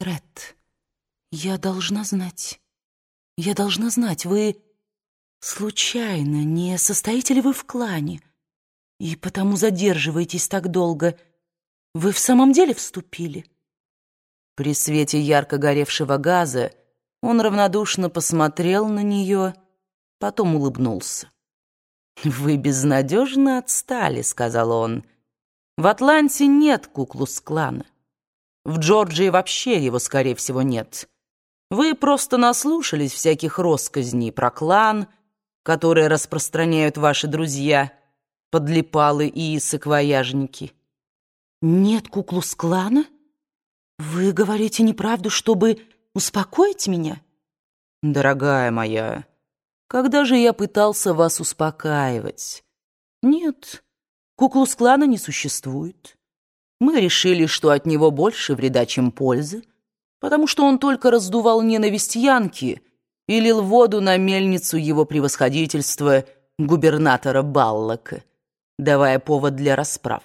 Ред, я должна знать. Я должна знать, вы случайно не состоите ли вы в клане? И потому задерживаетесь так долго. Вы в самом деле вступили? При свете ярко горевшего газа он равнодушно посмотрел на нее, потом улыбнулся. «Вы безнадежно отстали», — сказал он. «В Атланте нет куклус-клана. В Джорджии вообще его, скорее всего, нет. Вы просто наслушались всяких росказней про клан, которые распространяют ваши друзья, подлипалы и саквояжники». «Нет куклус-клана? Вы говорите неправду, чтобы успокоить меня?» «Дорогая моя, когда же я пытался вас успокаивать? Нет, куклус-клана не существует. Мы решили, что от него больше вреда, чем пользы, потому что он только раздувал ненависть Янки и лил воду на мельницу его превосходительства губернатора Баллока, давая повод для расправ.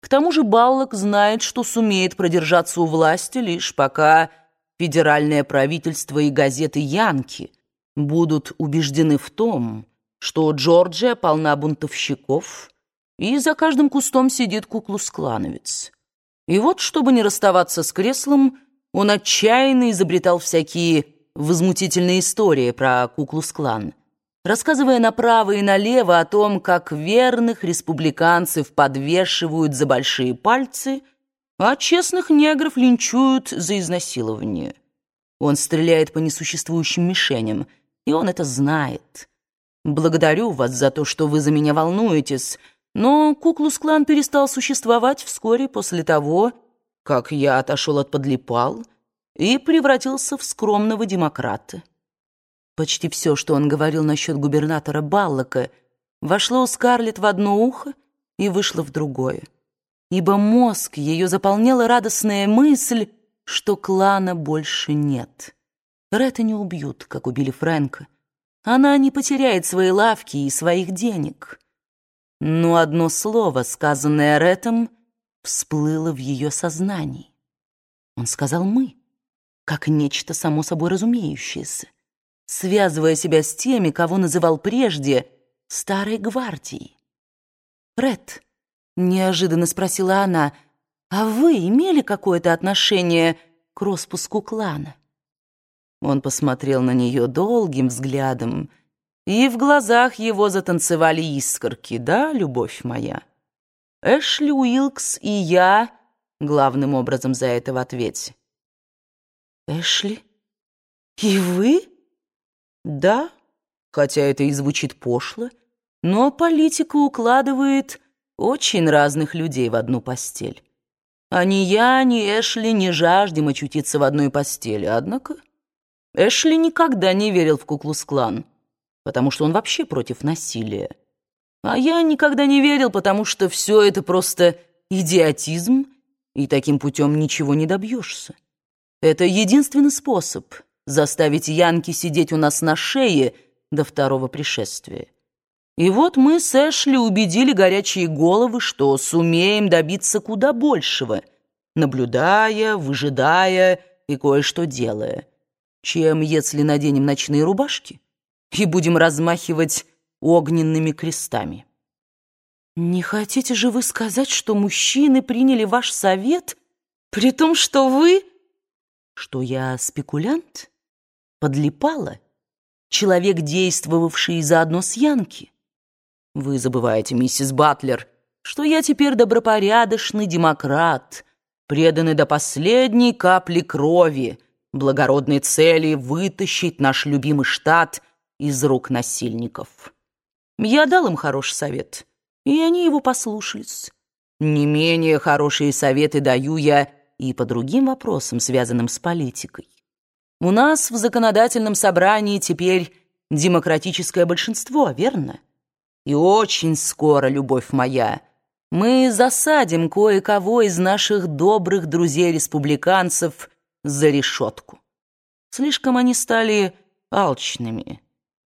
К тому же Баллок знает, что сумеет продержаться у власти лишь пока федеральное правительство и газеты Янки – будут убеждены в том, что Джорджия полна бунтовщиков, и за каждым кустом сидит куклус-клановец. И вот, чтобы не расставаться с креслом, он отчаянно изобретал всякие возмутительные истории про куклус-клан, рассказывая направо и налево о том, как верных республиканцев подвешивают за большие пальцы, а честных негров линчуют за изнасилование. Он стреляет по несуществующим мишеням — и он это знает. Благодарю вас за то, что вы за меня волнуетесь, но Куклус-клан перестал существовать вскоре после того, как я отошел от подлипал и превратился в скромного демократа. Почти все, что он говорил насчет губернатора Баллока, вошло у Скарлетт в одно ухо и вышло в другое, ибо мозг ее заполняла радостная мысль, что клана больше нет. Ретта не убьют, как убили Фрэнка. Она не потеряет свои лавки и своих денег. Но одно слово, сказанное Реттом, всплыло в ее сознании. Он сказал «мы», как нечто само собой разумеющееся, связывая себя с теми, кого называл прежде «старой гвардией». «Ретт», — неожиданно спросила она, «а вы имели какое-то отношение к распуску клана?» Он посмотрел на нее долгим взглядом, и в глазах его затанцевали искорки. «Да, любовь моя?» Эшли Уилкс и я главным образом за это в ответе. «Эшли? И вы?» «Да, хотя это и звучит пошло, но политика укладывает очень разных людей в одну постель. А ни я, ни Эшли не жаждем очутиться в одной постели, однако...» Эшли никогда не верил в Куклус-клан, потому что он вообще против насилия. А я никогда не верил, потому что все это просто идиотизм, и таким путем ничего не добьешься. Это единственный способ заставить Янки сидеть у нас на шее до второго пришествия. И вот мы с Эшли убедили горячие головы, что сумеем добиться куда большего, наблюдая, выжидая и кое-что делая чем если наденем ночные рубашки и будем размахивать огненными крестами. Не хотите же вы сказать, что мужчины приняли ваш совет, при том, что вы... Что я спекулянт? Подлипала? Человек, действовавший заодно с Янки? Вы забываете, миссис Батлер, что я теперь добропорядочный демократ, преданный до последней капли крови, благородной цели вытащить наш любимый штат из рук насильников. Я дал им хороший совет, и они его послушались. Не менее хорошие советы даю я и по другим вопросам, связанным с политикой. У нас в законодательном собрании теперь демократическое большинство, верно? И очень скоро, любовь моя, мы засадим кое-кого из наших добрых друзей-республиканцев за решетку. Слишком они стали алчными,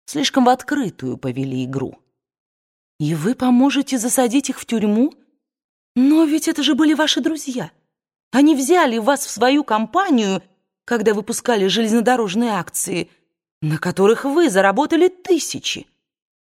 слишком в открытую повели игру. И вы поможете засадить их в тюрьму? Но ведь это же были ваши друзья. Они взяли вас в свою компанию, когда выпускали железнодорожные акции, на которых вы заработали тысячи.